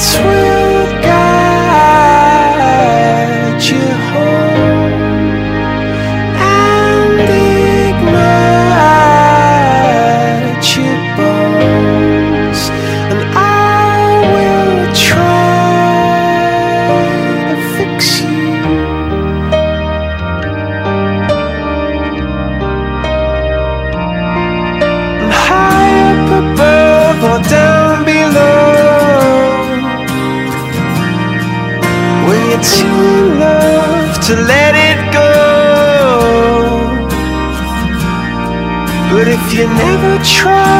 Lights to let it go. But if you never try,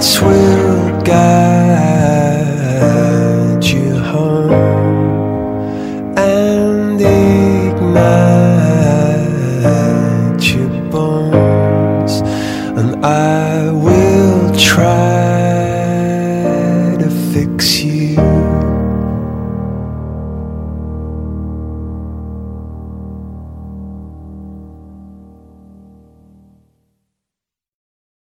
lights will guide you home and ignite your bones, and I will try to fix you.